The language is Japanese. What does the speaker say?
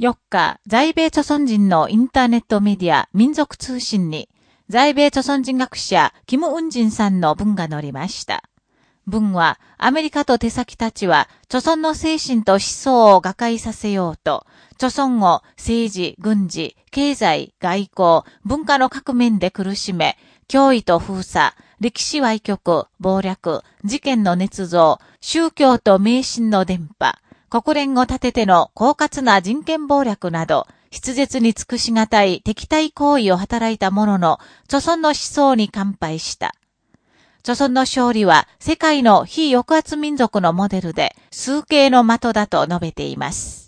4日、在米朝鮮人のインターネットメディア民族通信に、在米朝鮮人学者、キム・ウンジンさんの文が載りました。文は、アメリカと手先たちは、朝鮮の精神と思想を瓦解させようと、朝鮮を政治、軍事、経済、外交、文化の各面で苦しめ、脅威と封鎖、歴史歪曲、暴略、事件の捏造、宗教と迷信の伝播、国連を立てての狡猾な人権暴略など、筆舌に尽くしがたい敵対行為を働いた者の、著存の思想に乾杯した。著存の勝利は世界の非抑圧民族のモデルで、数形の的だと述べています。